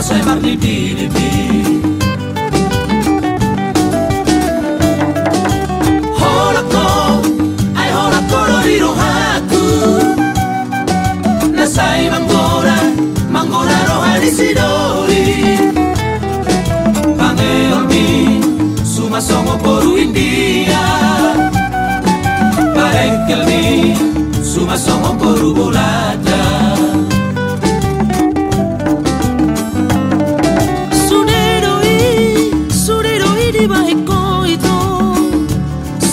ya soy Barney Piripi. Holoko, ay holokoro irohaku. Nasai mangora, mangora roharisidori. Pane olmi, suma somo poru india. Parekelmi, suma somo poru bulata.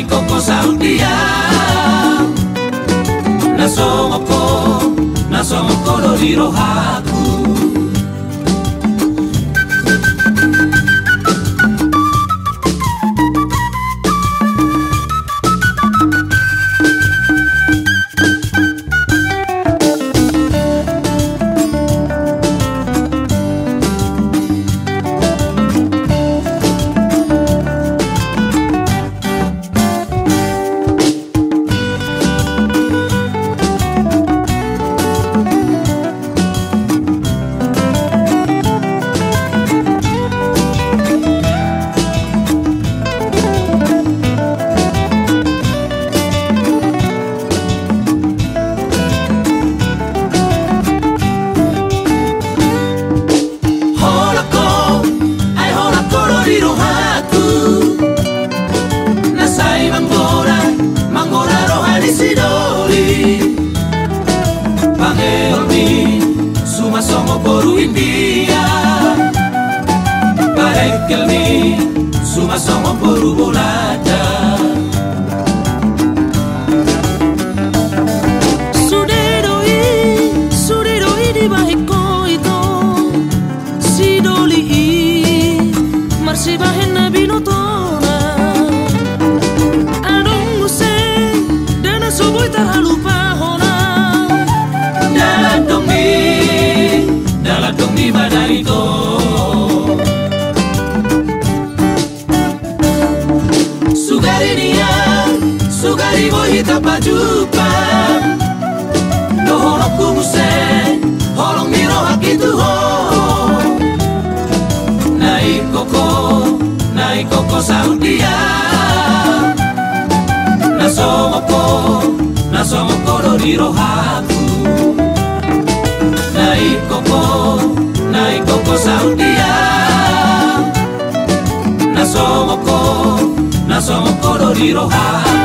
Naiko saundia Nasomoko, nasomoko rorirohaka Paneldi, suma somo boru india. Parekelni, suma somo boru bolata. Sureroi, sureroi di bahikoito, sidoli i, marsiba Karibu hitapatupa Nohoro kumuse Horo miro hakituho. Naikoko Naikoko saudia Nasomoko Nasomoko roriro haku. Naikoko Naikoko saudia Nasomoko Nasomoko roriro haku.